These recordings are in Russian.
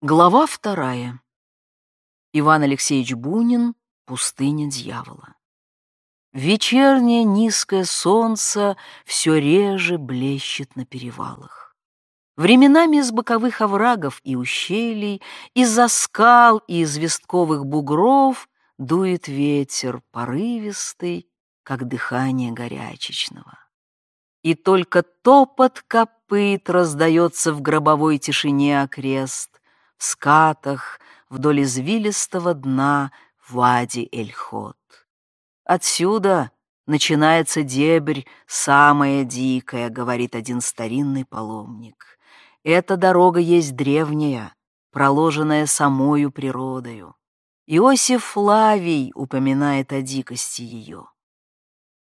Глава вторая. Иван Алексеевич Бунин. Пустыня дьявола. Вечернее низкое солнце все реже блещет на перевалах. Временами из боковых оврагов и ущелий, из-за скал и известковых бугров дует ветер, порывистый, как дыхание горячечного. И только топот копыт раздается в гробовой тишине окрест, скатах вдоль извилистого дна Вади-Эльхот. Отсюда начинается дебрь, самая дикая, говорит один старинный паломник. Эта дорога есть древняя, проложенная самою природою. Иосиф Флавий упоминает о дикости ее.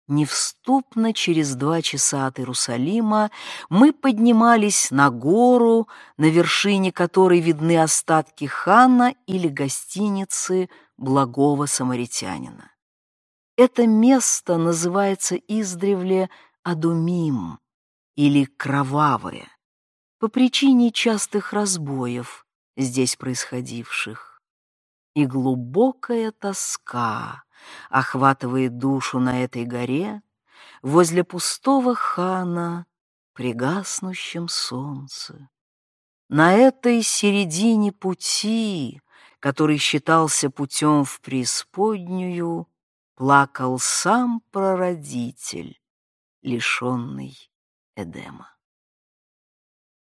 Невступно через два часа от Иерусалима мы поднимались на гору, на вершине которой видны остатки хана или гостиницы благого самаритянина. Это место называется издревле Адумим или Кровавое по причине частых разбоев, здесь происходивших. И глубокая тоска охватывает душу на этой горе, возле пустого хана при солнце. На этой середине пути, который считался путем в преисподнюю, плакал сам прародитель, лишенный Эдема.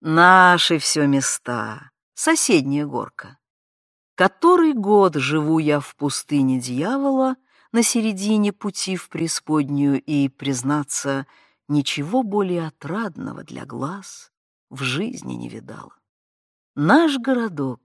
Наши все места, соседняя горка. Который год живу я в пустыне дьявола, на середине пути в преисподнюю, и, признаться, ничего более отрадного для глаз в жизни не видала. Наш городок,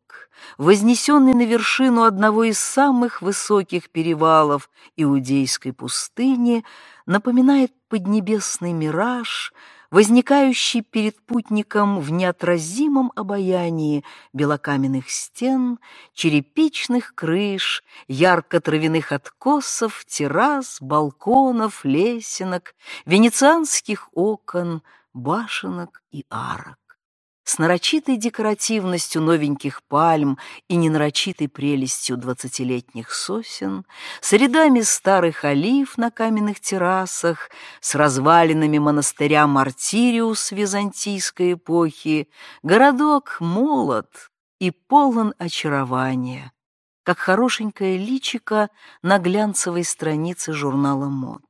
вознесенный на вершину одного из самых высоких перевалов Иудейской пустыни, напоминает поднебесный мираж — возникающий перед путником в неотразимом обаянии белокаменных стен, черепичных крыш, ярко-травяных откосов, террас, балконов, лесенок, венецианских окон, башенок и арок с нарочитой декоративностью новеньких пальм и ненарочитой прелестью двадцатилетних сосен, с рядами старых олив на каменных террасах, с развалинами монастыря Мартириус византийской эпохи, городок молод и полон очарования, как хорошенькое личико на глянцевой странице журнала мод.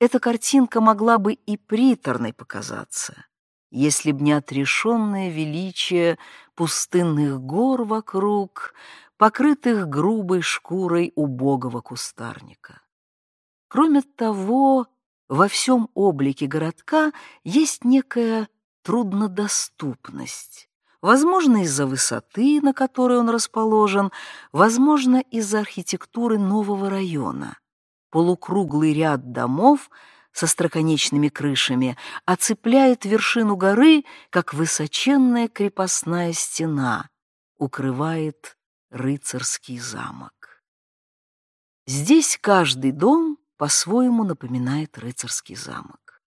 Эта картинка могла бы и приторной показаться, если б не отрешенное величие пустынных гор вокруг, покрытых грубой шкурой убогого кустарника. Кроме того, во всем облике городка есть некая труднодоступность. Возможно, из-за высоты, на которой он расположен, возможно, из-за архитектуры нового района. Полукруглый ряд домов — со строконечными крышами, оцепляет вершину горы, как высоченная крепостная стена, укрывает рыцарский замок. Здесь каждый дом по-своему напоминает рыцарский замок.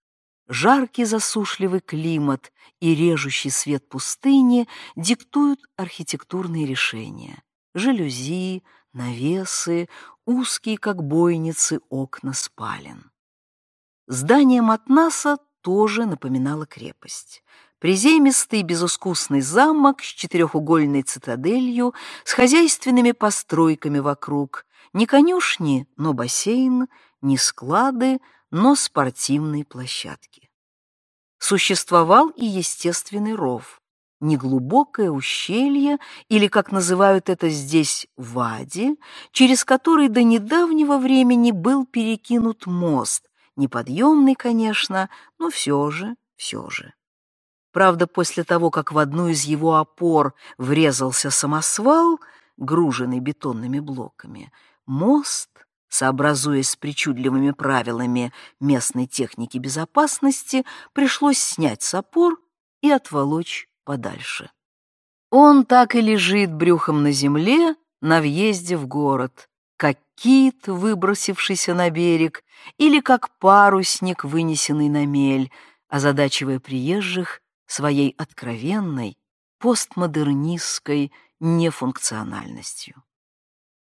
Жаркий засушливый климат и режущий свет пустыни диктуют архитектурные решения. Жалюзи, навесы, узкие, как бойницы, окна спален. Здание Матнаса тоже напоминало крепость. Приземистый безыскусный замок с четырехугольной цитаделью, с хозяйственными постройками вокруг, не конюшни, но бассейн, не склады, но спортивные площадки. Существовал и естественный ров, неглубокое ущелье, или, как называют это здесь, вади, через который до недавнего времени был перекинут мост, Неподъемный, конечно, но все же, все же. Правда, после того, как в одну из его опор врезался самосвал, груженный бетонными блоками, мост, сообразуясь с причудливыми правилами местной техники безопасности, пришлось снять с опор и отволочь подальше. Он так и лежит брюхом на земле на въезде в город, как кит, выбросившийся на берег, или как парусник, вынесенный на мель, озадачивая приезжих своей откровенной, постмодернистской нефункциональностью.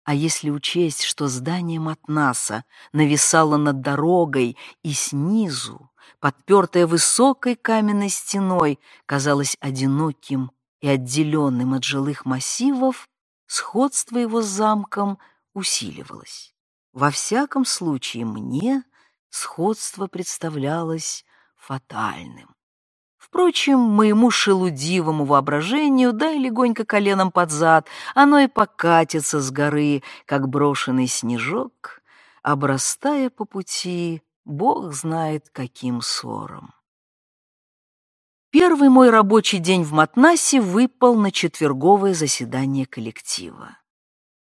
А если учесть, что здание Матнаса нависало над дорогой и снизу, подпертое высокой каменной стеной, казалось одиноким и отделенным от жилых массивов, сходство его с замком усиливалось. Во всяком случае, мне сходство представлялось фатальным. Впрочем, моему шелудивому воображению дай легонько коленом под зад, оно и покатится с горы, как брошенный снежок, обрастая по пути, бог знает каким ссором. Первый мой рабочий день в Матнасе выпал на четверговое заседание коллектива.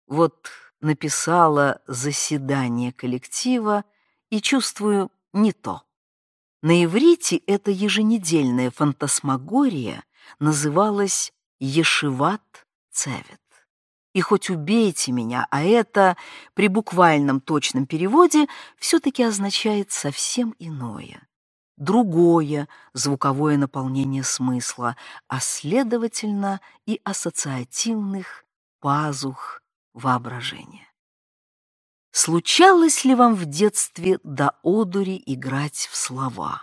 Вот написала «заседание коллектива» и чувствую не то. На иврите эта еженедельная фантасмагория называлась «Ешиват Цевет». И хоть убейте меня, а это при буквальном точном переводе все-таки означает совсем иное. Другое звуковое наполнение смысла, а следовательно и ассоциативных пазух воображения. Случалось ли вам в детстве до одури играть в слова?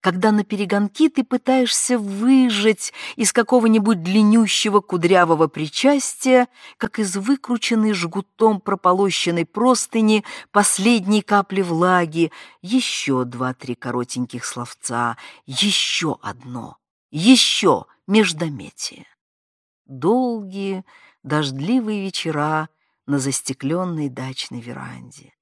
Когда на перегонки ты пытаешься выжать из какого-нибудь длиннющего кудрявого причастия, как из выкрученной жгутом прополощенной простыни последней капли влаги, еще два-три коротеньких словца, еще одно, еще междометие. Долгие, дождливые вечера на застекленной дачной веранде.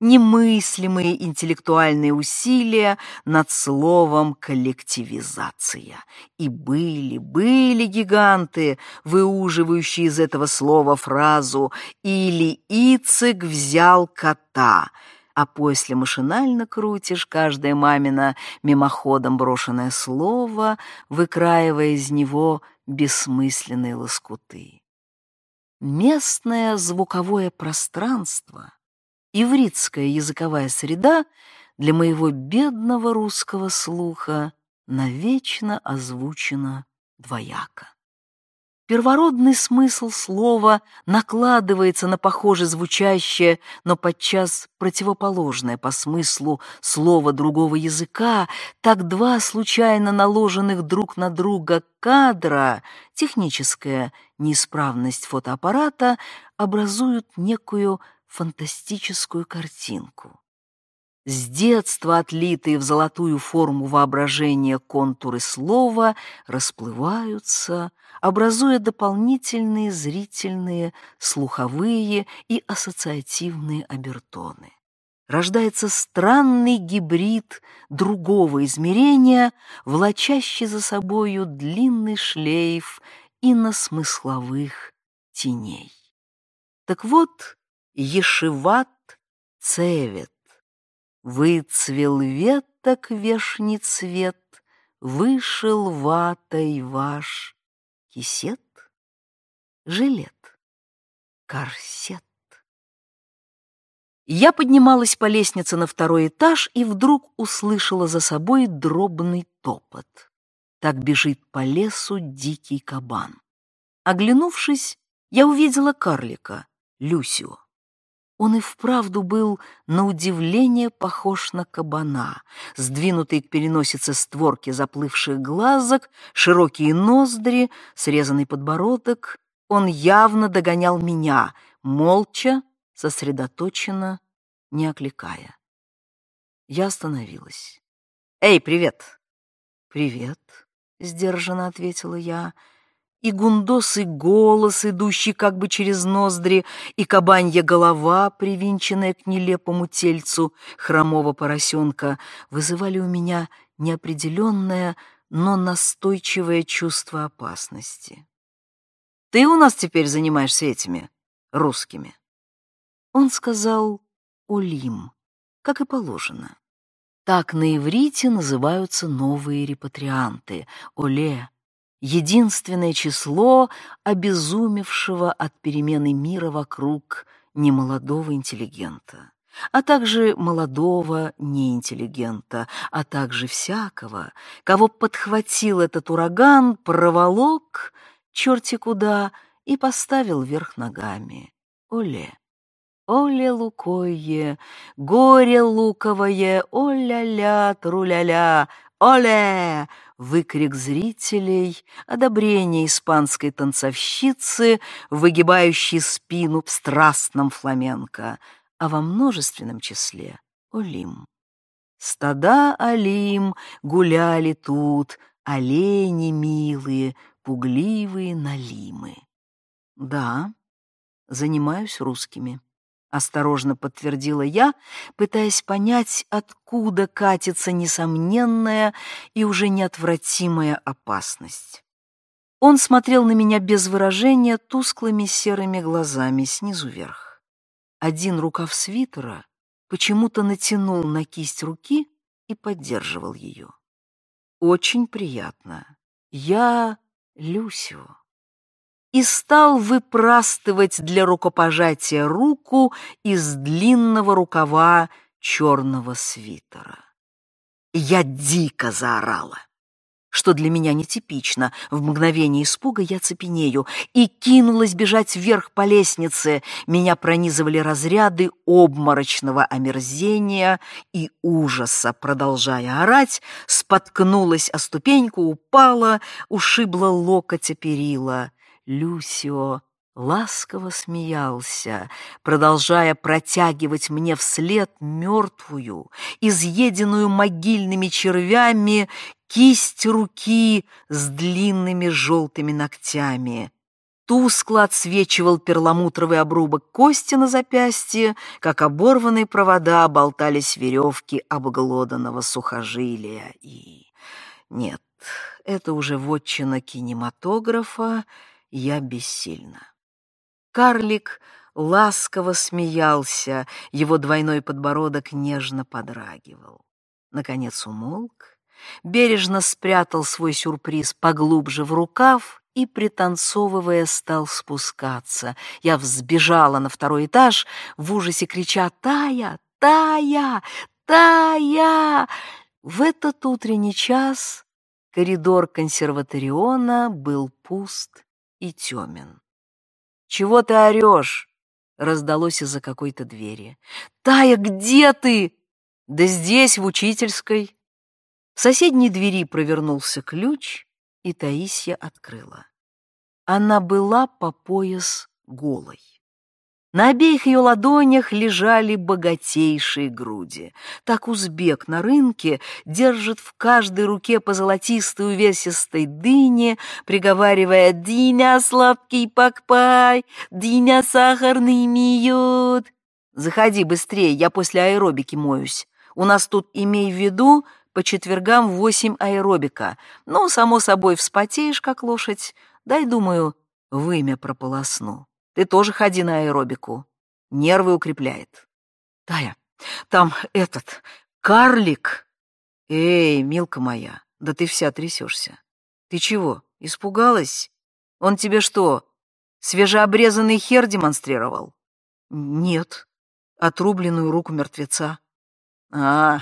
Немыслимые интеллектуальные усилия над словом «коллективизация». И были, были гиганты, выуживающие из этого слова фразу «или Ицек взял кота», а после машинально крутишь каждое мамино мимоходом брошенное слово, выкраивая из него бессмысленные лоскуты. Местное звуковое пространство, ивритская языковая среда для моего бедного русского слуха навечно озвучена двояко. Первородный смысл слова накладывается на похоже звучащее, но подчас противоположное по смыслу слова другого языка, так два случайно наложенных друг на друга кадра, техническая неисправность фотоаппарата, образуют некую фантастическую картинку. С детства отлитые в золотую форму воображения контуры слова расплываются, образуя дополнительные зрительные, слуховые и ассоциативные обертоны. Рождается странный гибрид другого измерения, влачащий за собою длинный шлейф иносмысловых теней. Так вот, Ешиват цевет, Выцвел веток вешний цвет, Вышел ватой ваш кисет, жилет, корсет. Я поднималась по лестнице на второй этаж и вдруг услышала за собой дробный топот. Так бежит по лесу дикий кабан. Оглянувшись, я увидела карлика, Люсио. Он и вправду был на удивление похож на кабана. Сдвинутые к переносице створки заплывших глазок, широкие ноздри, срезанный подбородок. Он явно догонял меня, молча, сосредоточенно, не окликая. Я остановилась. «Эй, привет!» «Привет», — сдержанно ответила я, — и гундосый голос, идущий как бы через ноздри, и кабанья голова, привинченная к нелепому тельцу хромого поросенка, вызывали у меня неопределенное, но настойчивое чувство опасности. «Ты у нас теперь занимаешься этими русскими?» Он сказал «Олим», как и положено. Так на иврите называются новые репатрианты — «Оле», единственное число обезумевшего от перемены мира вокруг немолодого интеллигента, а также молодого неинтеллигента, а также всякого, кого подхватил этот ураган, проволок черти куда и поставил вверх ногами. Оле! Оле лукое, горе луковое, оля-ля, труля-ля, оле! Выкрик зрителей, одобрение испанской танцовщицы, выгибающей спину в страстном фламенко, а во множественном числе — олим. Стада олим гуляли тут, олени милые, пугливые налимы. Да, занимаюсь русскими. Осторожно подтвердила я, пытаясь понять, откуда катится несомненная и уже неотвратимая опасность. Он смотрел на меня без выражения тусклыми серыми глазами снизу вверх. Один рукав свитера почему-то натянул на кисть руки и поддерживал ее. Очень приятно. Я Люсю и стал выпрастывать для рукопожатия руку из длинного рукава черного свитера. Я дико заорала, что для меня нетипично. В мгновение испуга я цепенею и кинулась бежать вверх по лестнице. Меня пронизывали разряды обморочного омерзения и ужаса. Продолжая орать, споткнулась о ступеньку, упала, ушибла локоть о перила. Люсио ласково смеялся, продолжая протягивать мне вслед мертвую, изъеденную могильными червями, кисть руки с длинными желтыми ногтями. Тускло отсвечивал перламутровый обрубок кости на запястье, как оборванные провода болтались веревки обглоданного сухожилия. И нет, это уже вотчина кинематографа, я бессильна. Карлик ласково смеялся, его двойной подбородок нежно подрагивал. Наконец умолк, бережно спрятал свой сюрприз поглубже в рукав и, пританцовывая, стал спускаться. Я взбежала на второй этаж, в ужасе крича «Тая! Тая! Тая!» В этот утренний час коридор консерваториона был пуст и темен. «Чего ты орешь?» — раздалось из-за какой-то двери. «Тая, где ты?» «Да здесь, в учительской». В соседней двери провернулся ключ, и Таисия открыла. Она была по пояс голой. На обеих ее ладонях лежали богатейшие груди. Так узбек на рынке держит в каждой руке по золотистой увесистой дыне, приговаривая «Диня сладкий покпай, Диня сахарный миют». «Заходи быстрее, я после аэробики моюсь. У нас тут, имей в виду, по четвергам восемь аэробика. Ну, само собой, вспотеешь, как лошадь. Дай, думаю, вымя прополосну». Ты тоже ходи на аэробику. Нервы укрепляет. Тая, там этот, карлик. Эй, милка моя, да ты вся трясешься. Ты чего, испугалась? Он тебе что, свежеобрезанный хер демонстрировал? Нет, отрубленную руку мертвеца. А,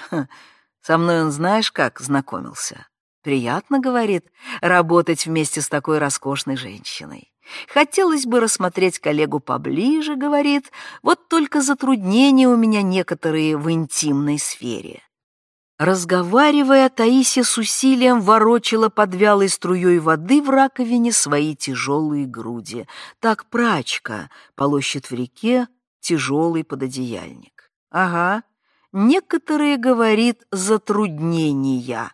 со мной он знаешь как знакомился? Приятно, говорит, работать вместе с такой роскошной женщиной. Хотелось бы рассмотреть коллегу поближе, говорит, вот только затруднения у меня некоторые в интимной сфере. Разговаривая, Таисия с усилием ворочила под вялой струей воды в раковине свои тяжелые груди. Так прачка полощет в реке тяжелый пододеяльник. Ага, некоторые, говорит, затруднения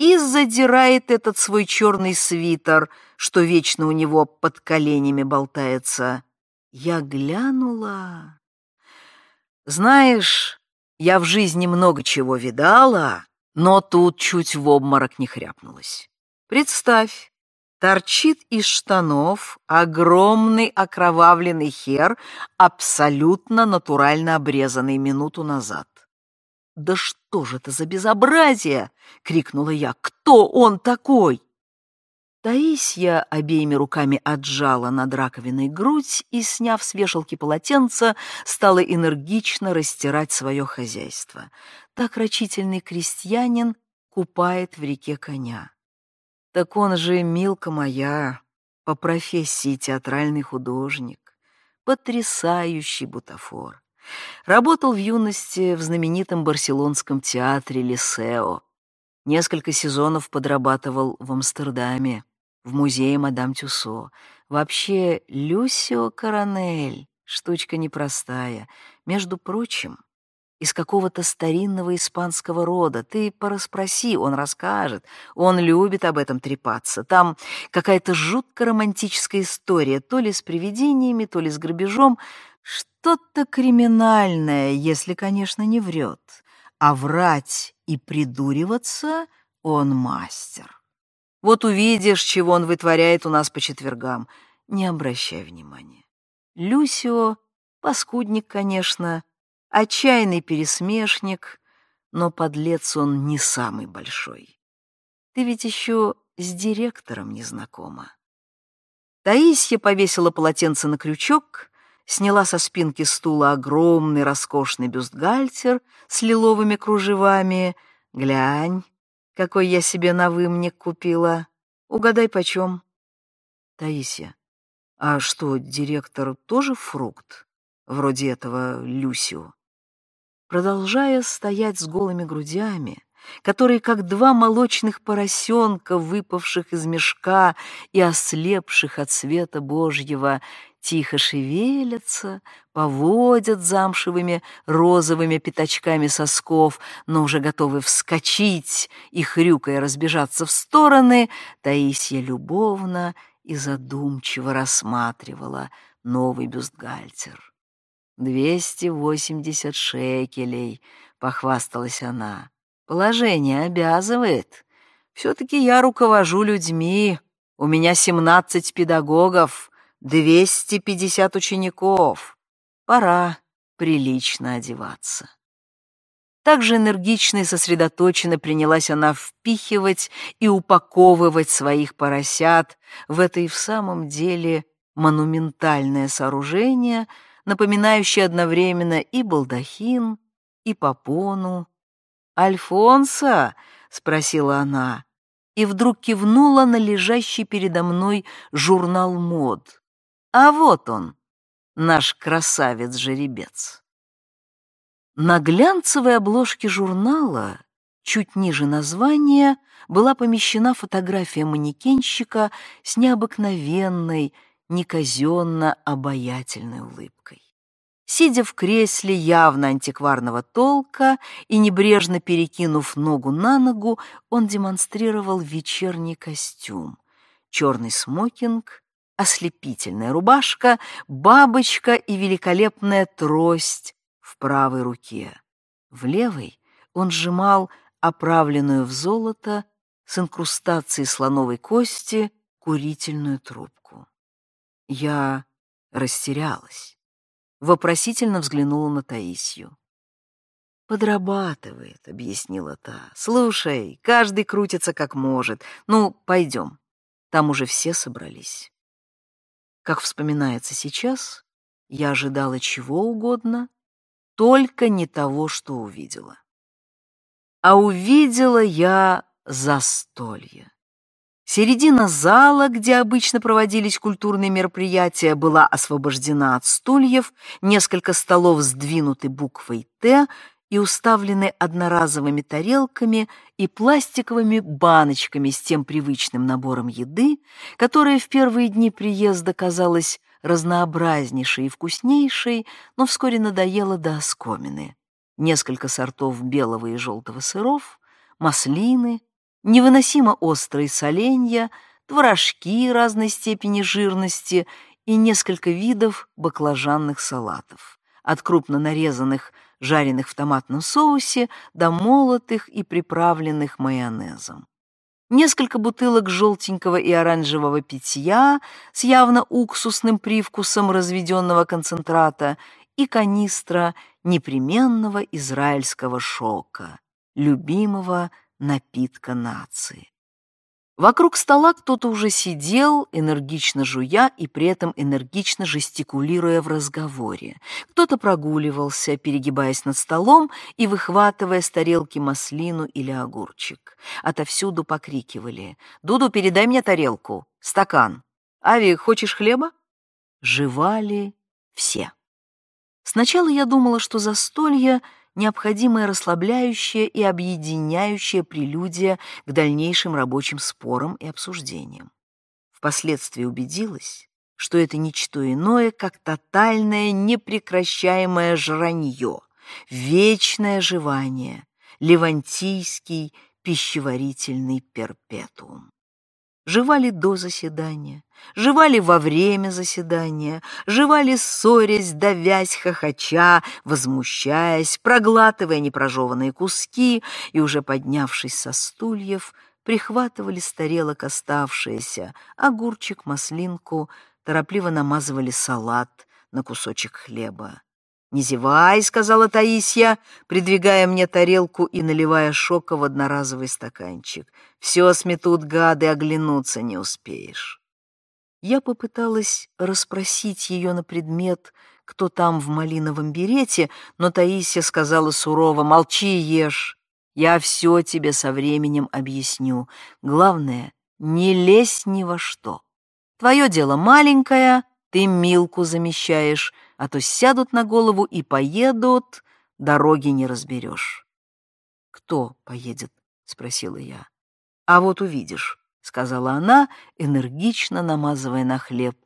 и задирает этот свой черный свитер, что вечно у него под коленями болтается. Я глянула. Знаешь, я в жизни много чего видала, но тут чуть в обморок не хряпнулась. Представь, торчит из штанов огромный окровавленный хер, абсолютно натурально обрезанный минуту назад. «Да что же это за безобразие?» — крикнула я. «Кто он такой?» Таисия обеими руками отжала над раковиной грудь и, сняв с вешалки полотенца, стала энергично растирать свое хозяйство. Так рачительный крестьянин купает в реке коня. «Так он же, милка моя, по профессии театральный художник, потрясающий бутафор. Работал в юности в знаменитом барселонском театре Лисео. Несколько сезонов подрабатывал в Амстердаме, в музее Мадам Тюсо. Вообще, Люсио Коронель — штучка непростая. Между прочим, из какого-то старинного испанского рода. Ты пораспроси, он расскажет. Он любит об этом трепаться. Там какая-то жутко романтическая история, то ли с привидениями, то ли с грабежом. Что-то криминальное, если, конечно, не врет. А врать и придуриваться он мастер. Вот увидишь, чего он вытворяет у нас по четвергам. Не обращай внимания. Люсио, паскудник, конечно, Отчаянный пересмешник, но подлец он не самый большой. Ты ведь еще с директором не знакома. Таисия повесила полотенце на крючок, сняла со спинки стула огромный роскошный бюстгальтер с лиловыми кружевами. Глянь, какой я себе на вымник купила. Угадай, почем? Таисия, а что, директор тоже фрукт? Вроде этого Люсио продолжая стоять с голыми грудями, которые, как два молочных поросенка, выпавших из мешка и ослепших от света Божьего, тихо шевелятся, поводят замшевыми розовыми пятачками сосков, но уже готовы вскочить и, хрюкая, разбежаться в стороны, Таисия любовно и задумчиво рассматривала новый бюстгальтер. «Двести восемьдесят шекелей», — похвасталась она. «Положение обязывает. Все-таки я руковожу людьми. У меня семнадцать педагогов, двести пятьдесят учеников. Пора прилично одеваться». Так же энергично и сосредоточенно принялась она впихивать и упаковывать своих поросят в это и в самом деле монументальное сооружение — напоминающий одновременно и балдахин, и попону. «Альфонса?» — спросила она, и вдруг кивнула на лежащий передо мной журнал мод. «А вот он, наш красавец-жеребец». На глянцевой обложке журнала, чуть ниже названия, была помещена фотография манекенщика с необыкновенной, неказенно обаятельной улыбкой. Сидя в кресле явно антикварного толка и небрежно перекинув ногу на ногу, он демонстрировал вечерний костюм. Черный смокинг, ослепительная рубашка, бабочка и великолепная трость в правой руке. В левой он сжимал оправленную в золото с инкрустацией слоновой кости курительную трубку. Я растерялась. Вопросительно взглянула на Таисию. «Подрабатывает», — объяснила та. «Слушай, каждый крутится как может. Ну, пойдем. Там уже все собрались». Как вспоминается сейчас, я ожидала чего угодно, только не того, что увидела. А увидела я застолье. Середина зала, где обычно проводились культурные мероприятия, была освобождена от стульев, несколько столов сдвинуты буквой «Т» и уставлены одноразовыми тарелками и пластиковыми баночками с тем привычным набором еды, которая в первые дни приезда казалась разнообразнейшей и вкуснейшей, но вскоре надоела до оскомины. Несколько сортов белого и желтого сыров, маслины, невыносимо острые соленья, творожки разной степени жирности и несколько видов баклажанных салатов, от крупно нарезанных, жареных в томатном соусе, до молотых и приправленных майонезом. Несколько бутылок желтенького и оранжевого питья с явно уксусным привкусом разведенного концентрата и канистра непременного израильского шока, любимого напитка нации. Вокруг стола кто-то уже сидел, энергично жуя и при этом энергично жестикулируя в разговоре. Кто-то прогуливался, перегибаясь над столом и выхватывая с тарелки маслину или огурчик. Отовсюду покрикивали «Дуду, передай мне тарелку! Стакан!» Ави, хочешь хлеба?» Жевали все. Сначала я думала, что застолье — необходимая расслабляющая и объединяющая прелюдия к дальнейшим рабочим спорам и обсуждениям. Впоследствии убедилась, что это ничто иное, как тотальное непрекращаемое жранье, вечное жевание, левантийский пищеварительный перпетуум. Жевали до заседания, жевали во время заседания, жевали ссорясь, давясь, хохоча, возмущаясь, проглатывая непрожеванные куски и, уже поднявшись со стульев, прихватывали с тарелок оставшиеся огурчик, маслинку, торопливо намазывали салат на кусочек хлеба. «Не зевай», — сказала Таисия, придвигая мне тарелку и наливая шока в одноразовый стаканчик. «Все сметут гады, оглянуться не успеешь». Я попыталась расспросить ее на предмет, кто там в малиновом берете, но Таисия сказала сурово, «Молчи ешь, я все тебе со временем объясню. Главное, не лезь ни во что. Твое дело маленькое, ты Милку замещаешь, а то сядут на голову и поедут, дороги не разберешь. «Кто поедет?» — спросила я. «А вот увидишь», — сказала она, энергично намазывая на хлеб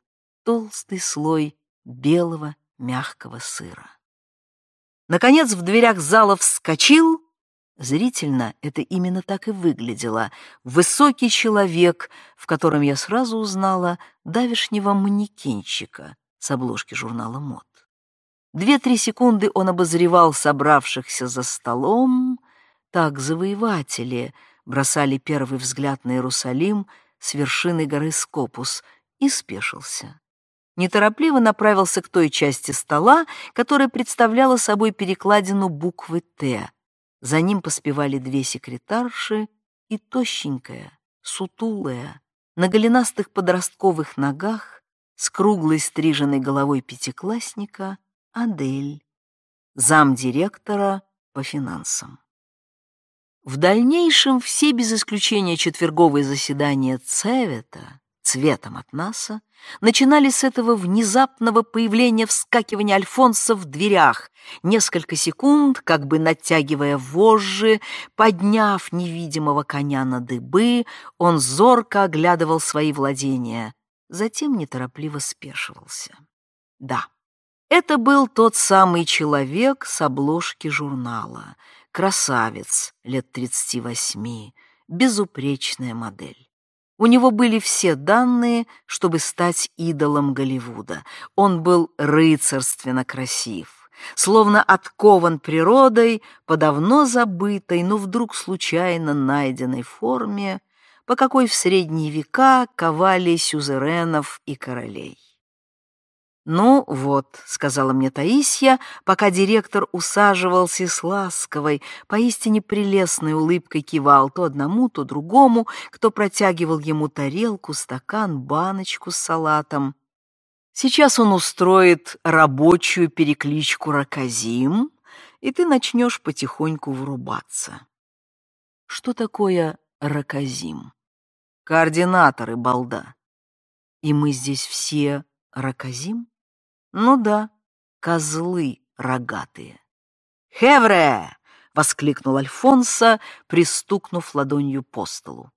толстый слой белого мягкого сыра. Наконец в дверях зала вскочил Зрительно это именно так и выглядело. Высокий человек, в котором я сразу узнала давешнего манекенщика с обложки журнала «Мод». Две-три секунды он обозревал собравшихся за столом. Так завоеватели бросали первый взгляд на Иерусалим с вершины горы Скопус и спешился. Неторопливо направился к той части стола, которая представляла собой перекладину буквы «Т», за ним поспевали две секретарши и тощенькая, сутулая, на голенастых подростковых ногах, с круглой стриженной головой пятиклассника Адель, замдиректора по финансам. В дальнейшем все без исключения четверговые заседания Цевета цветом от НАСА, начинали с этого внезапного появления вскакивания Альфонса в дверях, несколько секунд, как бы натягивая вожжи, подняв невидимого коня на дыбы, он зорко оглядывал свои владения, затем неторопливо спешивался. Да, это был тот самый человек с обложки журнала, красавец лет тридцати восьми, безупречная модель. У него были все данные, чтобы стать идолом Голливуда. Он был рыцарственно красив, словно откован природой по давно забытой, но вдруг случайно найденной форме, по какой в средние века ковали сюзеренов и королей. «Ну вот», — сказала мне Таисия, пока директор усаживался с ласковой, поистине прелестной улыбкой кивал то одному, то другому, кто протягивал ему тарелку, стакан, баночку с салатом. «Сейчас он устроит рабочую перекличку Раказим, и ты начнешь потихоньку врубаться». Что такое Раказим? Координаторы, балда. И мы здесь все Раказим? Ну да, козлы рогатые. «Хевре!» — воскликнул Альфонсо, пристукнув ладонью по столу.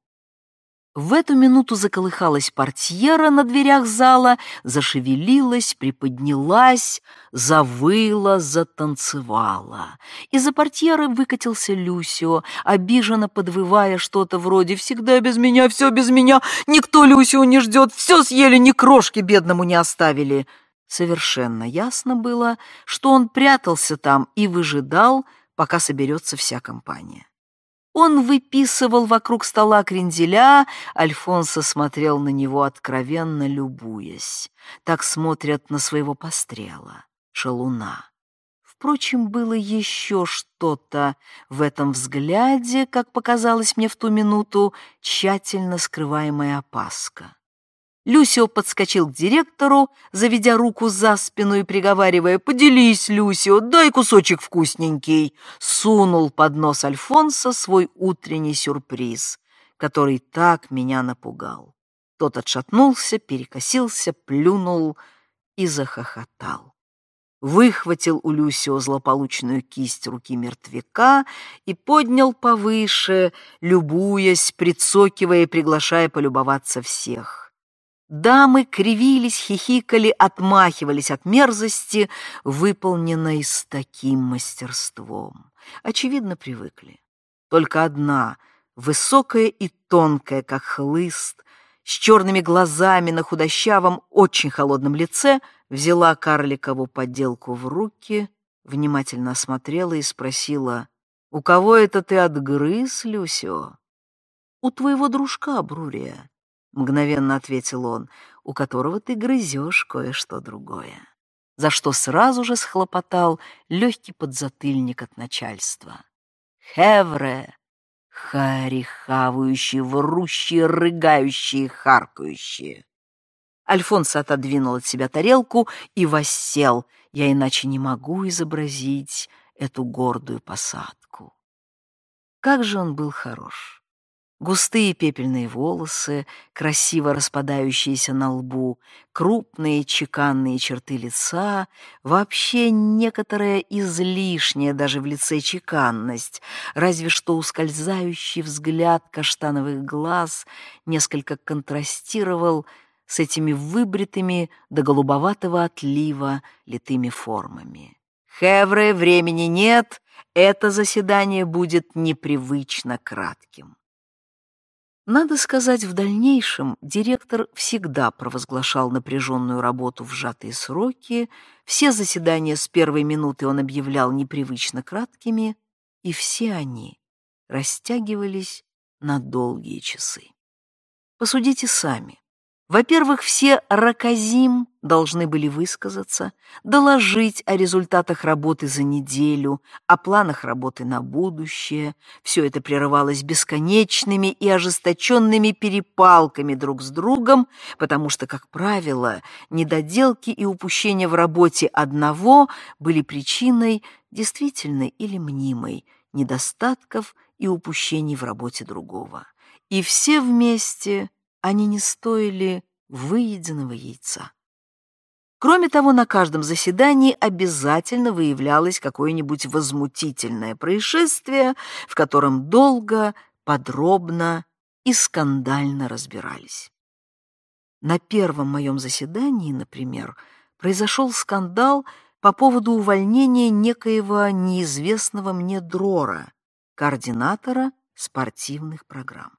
В эту минуту заколыхалась портьера на дверях зала, зашевелилась, приподнялась, завыла, затанцевала. Из-за портьеры выкатился Люсио, обиженно подвывая что-то вроде «Всегда без меня, все без меня, никто Люсио не ждет, все съели, ни крошки бедному не оставили». Совершенно ясно было, что он прятался там и выжидал, пока соберется вся компания. Он выписывал вокруг стола кренделя, Альфонсо смотрел на него откровенно любуясь. Так смотрят на своего пострела, шалуна. Впрочем, было еще что-то в этом взгляде, как показалось мне в ту минуту, тщательно скрываемая опаска. Люсио подскочил к директору, заведя руку за спину и приговаривая «Поделись, Люсио, дай кусочек вкусненький!» Сунул под нос Альфонса свой утренний сюрприз, который так меня напугал. Тот отшатнулся, перекосился, плюнул и захохотал. Выхватил у Люсио злополучную кисть руки мертвяка и поднял повыше, любуясь, прицокивая и приглашая полюбоваться всех. Дамы кривились, хихикали, отмахивались от мерзости, выполненной с таким мастерством. Очевидно, привыкли. Только одна, высокая и тонкая, как хлыст, с черными глазами на худощавом, очень холодном лице, взяла карликову подделку в руки, внимательно осмотрела и спросила, «У кого это ты отгрыз, Люсио?» «У твоего дружка, Брурия», — мгновенно ответил он, «у которого ты грызешь кое-что другое» за что сразу же схлопотал легкий подзатыльник от начальства. «Хевре!» Хари, хавающие, врущие, рыгающие, харкающие. Альфонсо отодвинул от себя тарелку и воссел. Я иначе не могу изобразить эту гордую посадку. Как же он был хорош! Густые пепельные волосы, красиво распадающиеся на лбу, крупные чеканные черты лица, вообще некоторая излишняя даже в лице чеканность, разве что ускользающий взгляд каштановых глаз несколько контрастировал с этими выбритыми до голубоватого отлива литыми формами. «Хевре, времени нет, это заседание будет непривычно кратким». Надо сказать, в дальнейшем директор всегда провозглашал напряженную работу в сжатые сроки, все заседания с первой минуты он объявлял непривычно краткими, и все они растягивались на долгие часы. Посудите сами. Во-первых, все раказим должны были высказаться, доложить о результатах работы за неделю, о планах работы на будущее. Все это прерывалось бесконечными и ожесточенными перепалками друг с другом, потому что, как правило, недоделки и упущения в работе одного были причиной действительной или мнимой недостатков и упущений в работе другого. И все вместе они не стоили выеденного яйца. Кроме того, на каждом заседании обязательно выявлялось какое-нибудь возмутительное происшествие, в котором долго, подробно и скандально разбирались. На первом моем заседании, например, произошел скандал по поводу увольнения некоего неизвестного мне Дрора, координатора спортивных программ.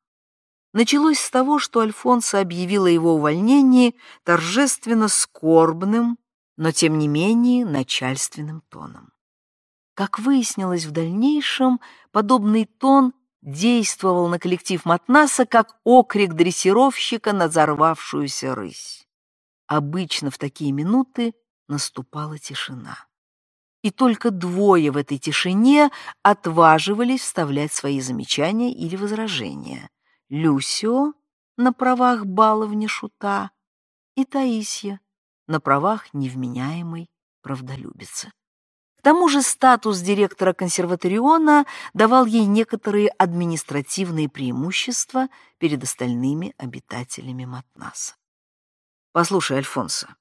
Началось с того, что Альфонсо объявил о его увольнении торжественно скорбным, но тем не менее начальственным тоном. Как выяснилось в дальнейшем, подобный тон действовал на коллектив Матнаса как окрик дрессировщика на взорвавшуюся рысь. Обычно в такие минуты наступала тишина. И только двое в этой тишине отваживались вставлять свои замечания или возражения. Люсио на правах баловни шута и Таисия на правах невменяемой правдолюбицы. К тому же статус директора консерваториона давал ей некоторые административные преимущества перед остальными обитателями Матнаса. «Послушай, Альфонсо,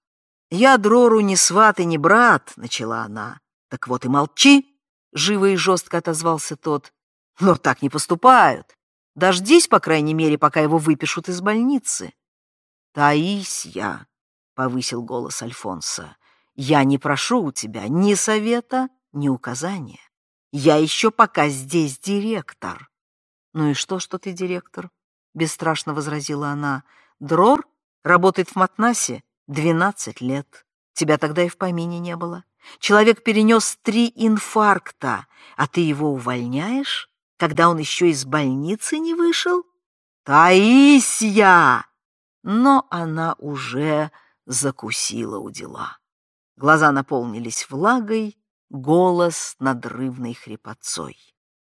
я Дрору не сват и не брат», — начала она. «Так вот и молчи», — живо и жестко отозвался тот. «Но так не поступают. Дождись, по крайней мере, пока его выпишут из больницы. Таисия, — повысил голос Альфонса, — я не прошу у тебя ни совета, ни указания. Я еще пока здесь директор. Ну и что, что ты директор? Бесстрашно возразила она. Дрор работает в Матнасе двенадцать лет. Тебя тогда и в помине не было. Человек перенес три инфаркта, а ты его увольняешь? Когда он еще из больницы не вышел? Таисия! Но она уже закусила у дела. Глаза наполнились влагой, голос надрывной хрипотцой.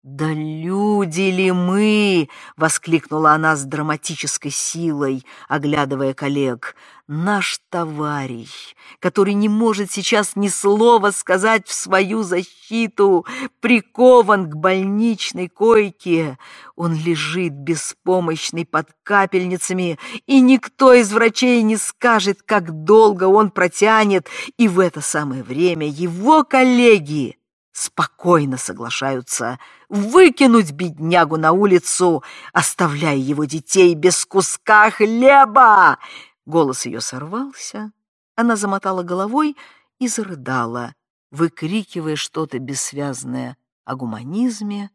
«Да люди ли мы!» — воскликнула она с драматической силой, оглядывая коллег. «Наш товарищ, который не может сейчас ни слова сказать в свою защиту, прикован к больничной койке. Он лежит беспомощный под капельницами, и никто из врачей не скажет, как долго он протянет, и в это самое время его коллеги спокойно соглашаются выкинуть беднягу на улицу, оставляя его детей без куска хлеба. Голос ее сорвался, она замотала головой и зарыдала, выкрикивая что-то бессвязное о гуманизме,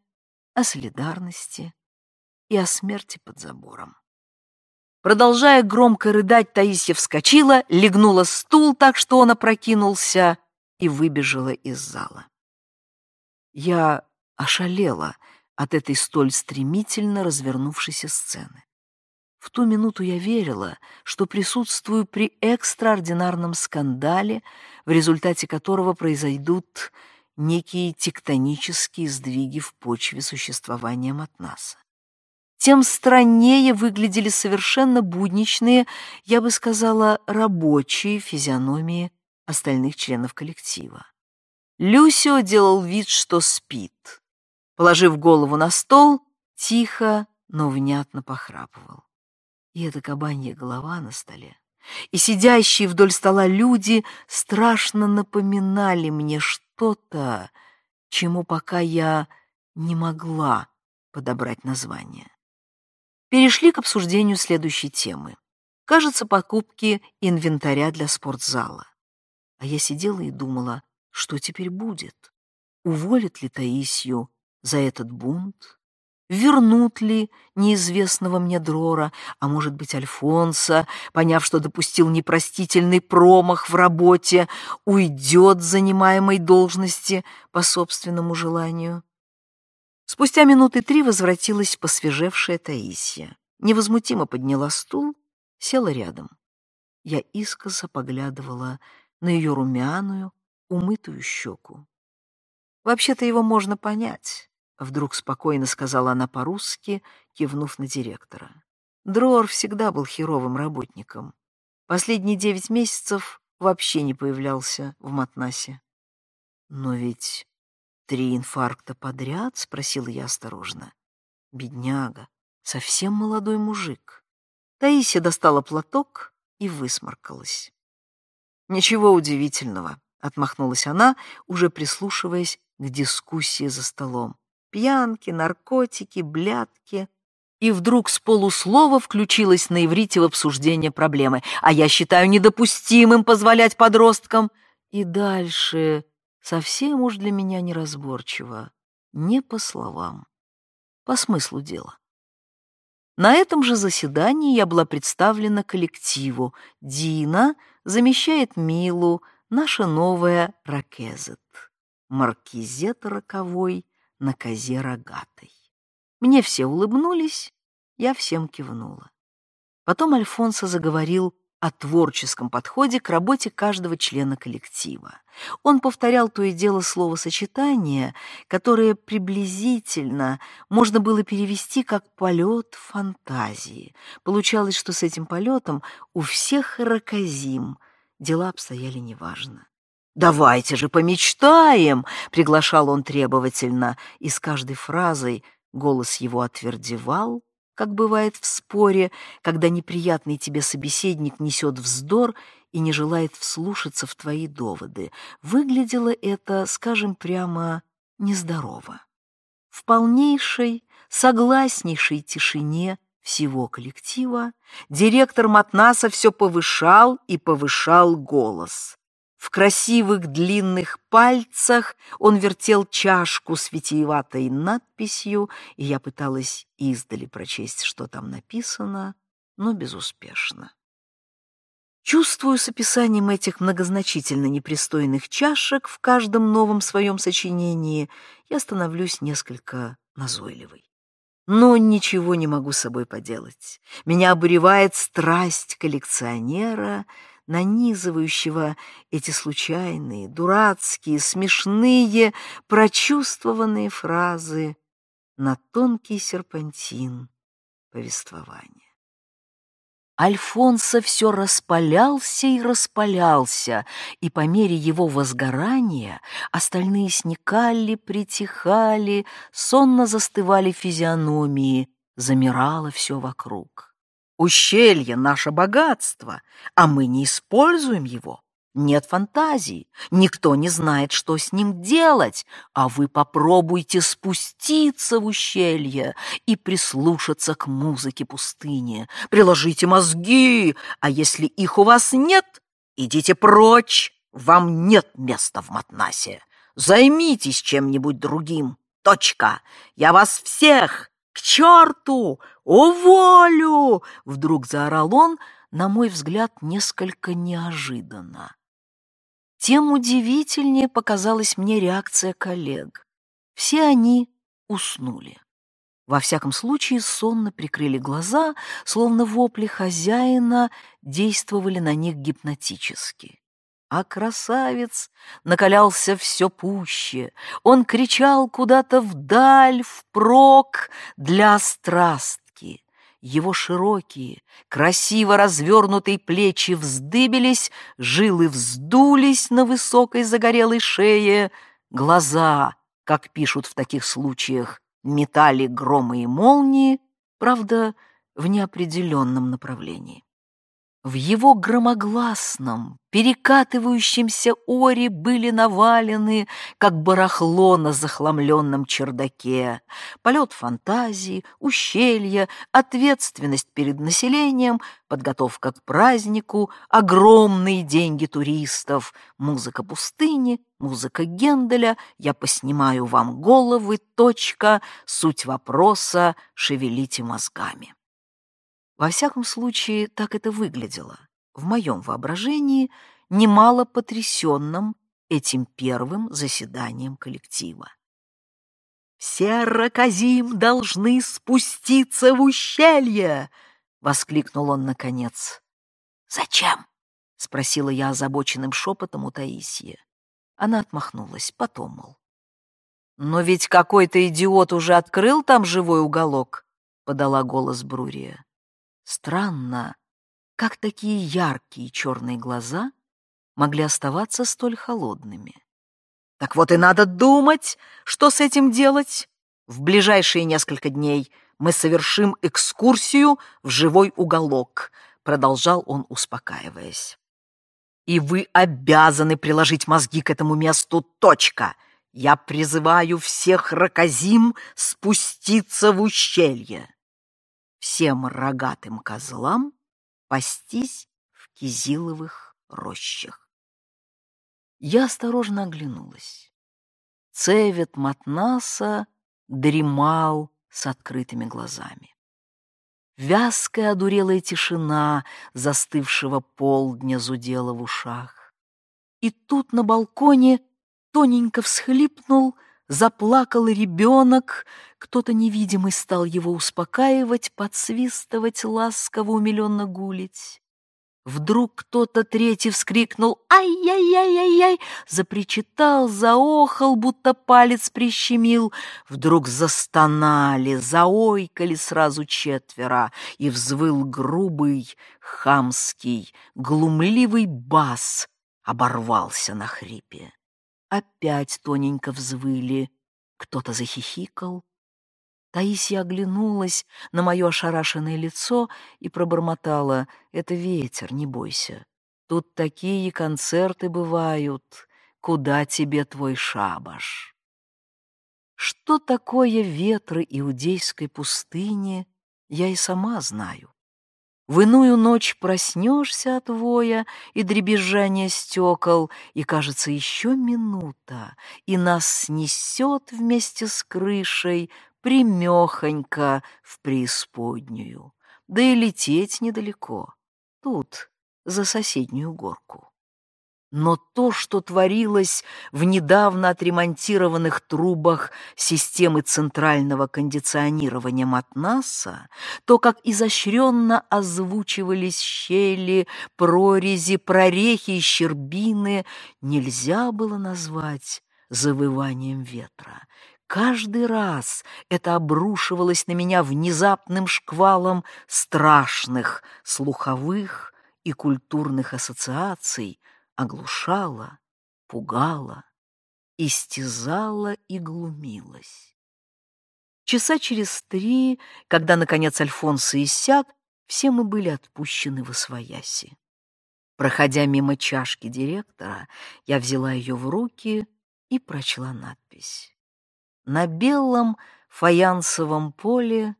о солидарности и о смерти под забором. Продолжая громко рыдать, Таисия вскочила, легнула стул так, что он опрокинулся, и выбежала из зала. Я ошалела от этой столь стремительно развернувшейся сцены. В ту минуту я верила, что присутствую при экстраординарном скандале, в результате которого произойдут некие тектонические сдвиги в почве существования Матнаса. Тем страннее выглядели совершенно будничные, я бы сказала, рабочие физиономии остальных членов коллектива. Люсио делал вид, что спит. Положив голову на стол, тихо, но внятно похрапывал. И эта кабанья голова на столе, и сидящие вдоль стола люди страшно напоминали мне что-то, чему пока я не могла подобрать название. Перешли к обсуждению следующей темы. Кажется, покупки инвентаря для спортзала. А я сидела и думала, что теперь будет? Уволят ли Таисью за этот бунт? Вернут ли неизвестного мне Дрора, а может быть Альфонса, поняв, что допустил непростительный промах в работе, уйдет с занимаемой должности по собственному желанию? Спустя минуты три возвратилась посвежевшая Таисия. Невозмутимо подняла стул, села рядом. Я искоса поглядывала на ее румяную, умытую щеку. «Вообще-то его можно понять», — вдруг спокойно сказала она по-русски, кивнув на директора. Дрор всегда был херовым работником. Последние девять месяцев вообще не появлялся в Матнасе. «Но ведь три инфаркта подряд?» — спросила я осторожно. «Бедняга, совсем молодой мужик». Таисия достала платок и высморкалась. «Ничего удивительного отмахнулась она, уже прислушиваясь к дискуссии за столом. Пьянки, наркотики, блядки. И вдруг с полуслова включилась на иврите в обсуждение проблемы. А я считаю недопустимым позволять подросткам. И дальше совсем уж для меня неразборчиво. Не по словам, по смыслу дела. На этом же заседании я была представлена коллективу. Дина замещает Милу, наша новая ракезет, маркизет роковой на козе рогатой. Мне все улыбнулись, я всем кивнула. Потом Альфонсо заговорил о творческом подходе к работе каждого члена коллектива. Он повторял то и дело словосочетание, которое приблизительно можно было перевести как «полет фантазии». Получалось, что с этим полетом у всех ракозим — дела обстояли неважно. «Давайте же помечтаем!» — приглашал он требовательно, и с каждой фразой голос его отвердевал, как бывает в споре, когда неприятный тебе собеседник несет вздор и не желает вслушаться в твои доводы. Выглядело это, скажем прямо, нездорово. В полнейшей, согласнейшей тишине всего коллектива, директор Матнаса все повышал и повышал голос. В красивых длинных пальцах он вертел чашку с витиеватой надписью, и я пыталась издали прочесть, что там написано, но безуспешно. Чувствую с описанием этих многозначительно непристойных чашек в каждом новом своем сочинении, я становлюсь несколько назойливой. Но ничего не могу с собой поделать. Меня обуревает страсть коллекционера, нанизывающего эти случайные, дурацкие, смешные, прочувствованные фразы на тонкий серпантин повествования. Альфонсо все распалялся и распалялся, и по мере его возгорания остальные сникали, притихали, сонно застывали физиономии, замирало все вокруг. Ущелье — наше богатство, а мы не используем его. Нет фантазии, никто не знает, что с ним делать, а вы попробуйте спуститься в ущелье и прислушаться к музыке пустыни. Приложите мозги, а если их у вас нет, идите прочь, вам нет места в Матнасе. Займитесь чем-нибудь другим. Точка. Я вас всех к черту! Уволю! Вдруг заорал он, на мой взгляд, несколько неожиданно тем удивительнее показалась мне реакция коллег. Все они уснули. Во всяком случае, сонно прикрыли глаза, словно вопли хозяина действовали на них гипнотически. А красавец накалялся все пуще. Он кричал куда-то вдаль, впрок, для страстки. Его широкие, красиво развернутые плечи вздыбились, жилы вздулись на высокой загорелой шее, глаза, как пишут в таких случаях, метали громы и молнии, правда, в неопределенном направлении. В его громогласном, перекатывающемся оре были навалены, как барахло на захламленном чердаке, полет фантазии, ущелья, ответственность перед населением, подготовка к празднику, огромные деньги туристов, музыка пустыни, музыка Генделя, я поснимаю вам головы, точка, суть вопроса, шевелите мозгами. Во всяком случае, так это выглядело, в моем воображении, немало потрясенным этим первым заседанием коллектива. «Все ракозим должны спуститься в ущелье!» — воскликнул он наконец. «Зачем?» — спросила я озабоченным шепотом у Таисии. Она отмахнулась, потом, мол. «Но ведь какой-то идиот уже открыл там живой уголок», — подала голос Брурия. Странно, как такие яркие черные глаза могли оставаться столь холодными. Так вот и надо думать, что с этим делать. В ближайшие несколько дней мы совершим экскурсию в живой уголок, продолжал он, успокаиваясь. И вы обязаны приложить мозги к этому месту. Точка. Я призываю всех ракозим спуститься в ущелье всем рогатым козлам пастись в кизиловых рощах. Я осторожно оглянулась. Цевет Матнаса дремал с открытыми глазами. Вязкая одурелая тишина застывшего полдня зудела в ушах. И тут на балконе тоненько всхлипнул Заплакал ребенок, кто-то невидимый стал его успокаивать, подсвистывать, ласково умиленно гулить. Вдруг кто-то третий вскрикнул «Ай-яй-яй-яй-яй!» Запричитал, заохал, будто палец прищемил. Вдруг застонали, заойкали сразу четверо, И взвыл грубый, хамский, глумливый бас, Оборвался на хрипе опять тоненько взвыли. Кто-то захихикал. Таисия оглянулась на мое ошарашенное лицо и пробормотала. «Это ветер, не бойся. Тут такие концерты бывают. Куда тебе твой шабаш?» Что такое ветры иудейской пустыни, я и сама знаю. В иную ночь проснешься от воя и дребезжания стекол, и, кажется, еще минута, и нас снесет вместе с крышей примехонько в преисподнюю. Да и лететь недалеко, тут, за соседнюю горку. Но то, что творилось в недавно отремонтированных трубах системы центрального кондиционирования Матнаса, то, как изощренно озвучивались щели, прорези, прорехи и щербины, нельзя было назвать завыванием ветра. каждый раз это обрушивалось на меня внезапным шквалом страшных слуховых и культурных ассоциаций, оглушало, пугало, истязало и глумилось. Часа через три, когда, наконец, Альфонсо иссяк, все мы были отпущены в освояси. Проходя мимо чашки директора, я взяла ее в руки и прочла надпись. На белом фаянсовом поле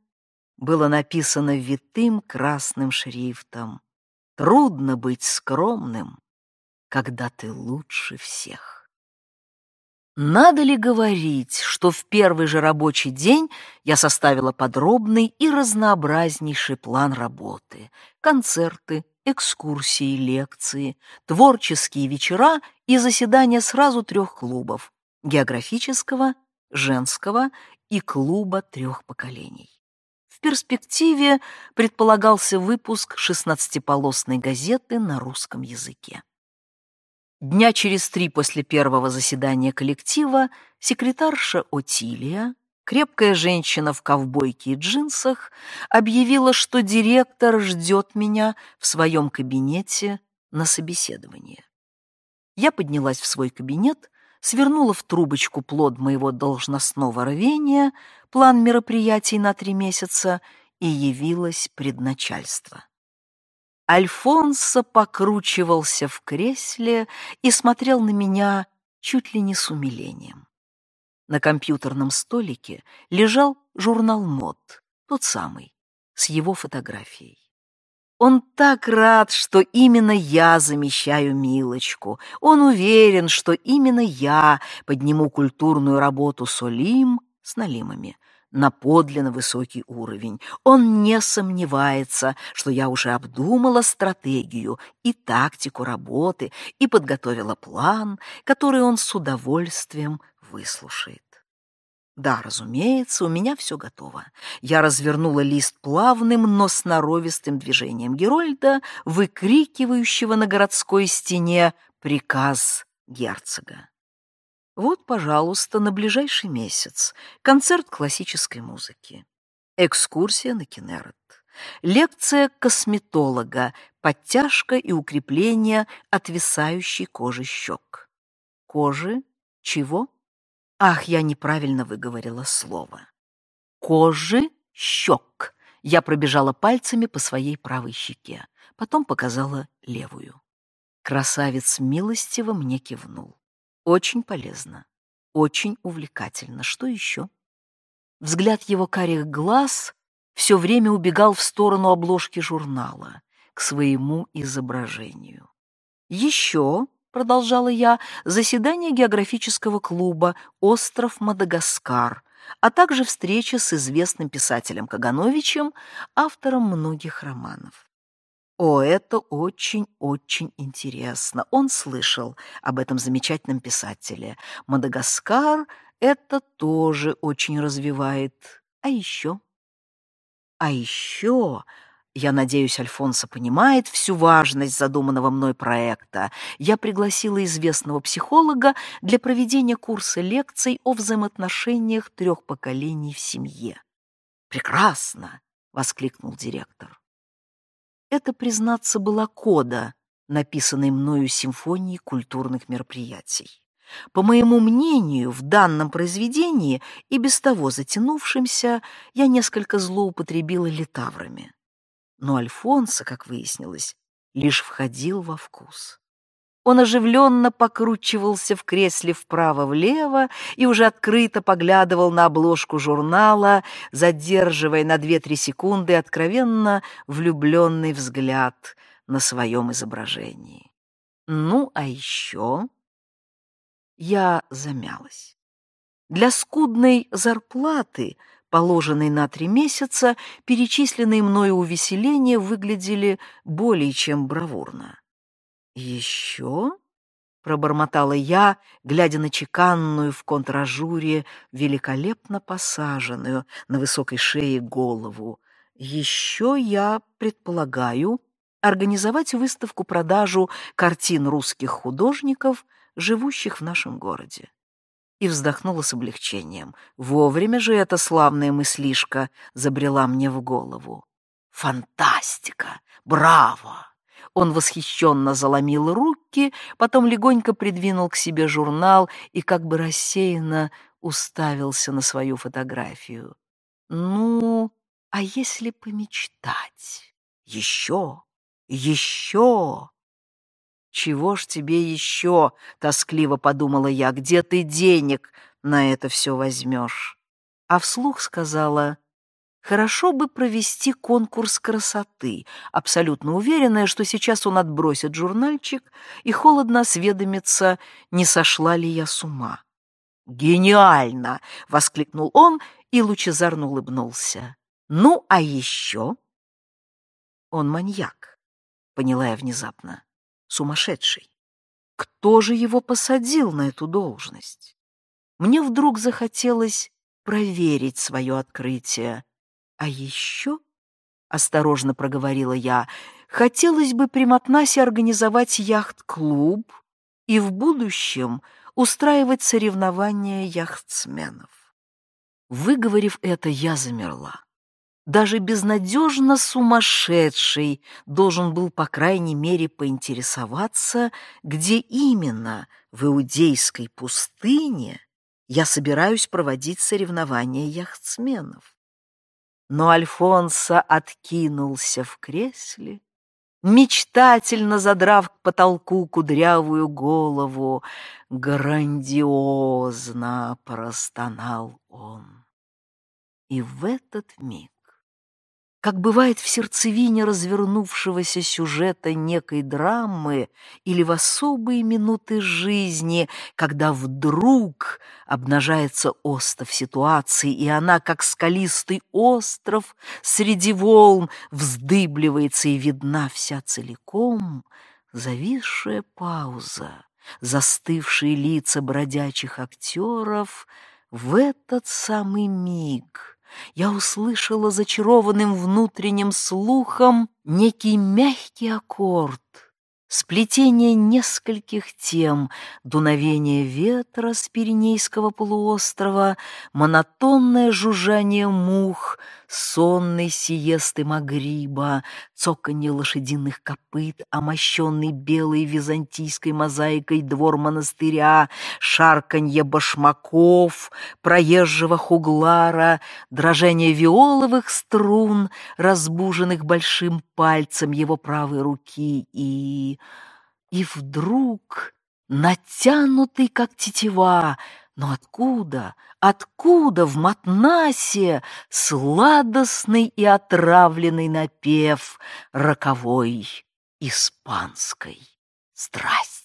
было написано витым красным шрифтом «Трудно быть скромным, когда ты лучше всех». Надо ли говорить, что в первый же рабочий день я составила подробный и разнообразнейший план работы, концерты, экскурсии, лекции, творческие вечера и заседания сразу трех клубов — географического, женского и клуба трех поколений. В перспективе предполагался выпуск 16-полосной газеты на русском языке. Дня через три после первого заседания коллектива секретарша Отилия, крепкая женщина в ковбойке и джинсах, объявила, что директор ждет меня в своем кабинете на собеседование. Я поднялась в свой кабинет, свернула в трубочку плод моего должностного рвения, план мероприятий на три месяца и явилась пред начальство. Альфонсо покручивался в кресле и смотрел на меня чуть ли не с умилением. На компьютерном столике лежал журнал мод, тот самый, с его фотографией. Он так рад, что именно я замещаю Милочку. Он уверен, что именно я подниму культурную работу Солим с налимами на подлинно высокий уровень. Он не сомневается, что я уже обдумала стратегию и тактику работы и подготовила план, который он с удовольствием выслушает. Да, разумеется, у меня все готово. Я развернула лист плавным, но сноровистым движением Герольда, выкрикивающего на городской стене приказ герцога. Вот, пожалуйста, на ближайший месяц концерт классической музыки, экскурсия на Кеннерет, лекция косметолога, подтяжка и укрепление отвисающей кожи щек. Кожи чего? Ах, я неправильно выговорила слово. Кожи щек. Я пробежала пальцами по своей правой щеке, потом показала левую. Красавец милостиво мне кивнул. Очень полезно, очень увлекательно. Что еще? Взгляд его карих глаз все время убегал в сторону обложки журнала, к своему изображению. Еще, продолжала я, заседание географического клуба «Остров Мадагаскар», а также встреча с известным писателем Кагановичем, автором многих романов. О, это очень-очень интересно. Он слышал об этом замечательном писателе. Мадагаскар это тоже очень развивает. А еще? А еще, я надеюсь, Альфонсо понимает всю важность задуманного мной проекта. Я пригласила известного психолога для проведения курса лекций о взаимоотношениях трех поколений в семье. «Прекрасно!» — воскликнул директор. Это, признаться, была кода, написанной мною симфонии культурных мероприятий. По моему мнению, в данном произведении и без того затянувшимся я несколько злоупотребила литаврами. Но Альфонсо, как выяснилось, лишь входил во вкус. Он оживленно покручивался в кресле вправо-влево и уже открыто поглядывал на обложку журнала, задерживая на две-три секунды откровенно влюбленный взгляд на своем изображении. Ну, а еще я замялась. Для скудной зарплаты, положенной на три месяца, перечисленные мною увеселения выглядели более чем бравурно. «Еще?» — пробормотала я, глядя на чеканную в контражуре, великолепно посаженную на высокой шее голову. «Еще я предполагаю организовать выставку-продажу картин русских художников, живущих в нашем городе. и вздохнула с облегчением. Вовремя же эта славная мыслишка забрела мне в голову. «Фантастика! Браво!» Он восхищенно заломил руки, потом легонько придвинул к себе журнал и как бы рассеянно уставился на свою фотографию. «Ну, а если помечтать? Еще, еще!» «Чего ж тебе еще?» — тоскливо подумала я. «Где ты денег на это все возьмешь?» А вслух сказала, «Хорошо бы провести конкурс красоты», абсолютно уверенная, что сейчас он отбросит журнальчик и холодно осведомится, не сошла ли я с ума. «Гениально!» — воскликнул он и лучезарно улыбнулся. «Ну, а еще...» «Он маньяк», — поняла я внезапно сумасшедший. Кто же его посадил на эту должность? Мне вдруг захотелось проверить свое открытие. А еще, — осторожно проговорила я, — хотелось бы при Матнасе организовать яхт-клуб и в будущем устраивать соревнования яхтсменов. Выговорив это, я замерла даже безнадежно сумасшедший должен был, по крайней мере, поинтересоваться, где именно в иудейской пустыне я собираюсь проводить соревнования яхтсменов. Но Альфонсо откинулся в кресле, мечтательно задрав к потолку кудрявую голову, грандиозно простонал он. И в этот миг как бывает в сердцевине развернувшегося сюжета некой драмы или в особые минуты жизни, когда вдруг обнажается остов ситуации, и она, как скалистый остров, среди волн вздыбливается и видна вся целиком, зависшая пауза, застывшие лица бродячих актеров в этот самый миг — я услышала зачарованным внутренним слухом некий мягкий аккорд, сплетение нескольких тем, дуновение ветра с Пиренейского полуострова, монотонное жужжание мух, сонной сиесты Магриба, цоканье лошадиных копыт, омощенный белой византийской мозаикой двор монастыря, шарканье башмаков, проезжего хуглара, дрожание виоловых струн, разбуженных большим пальцем его правой руки и... И вдруг, натянутый, как тетива, но откуда, откуда в Матнасе сладостный и отравленный напев роковой испанской страсти?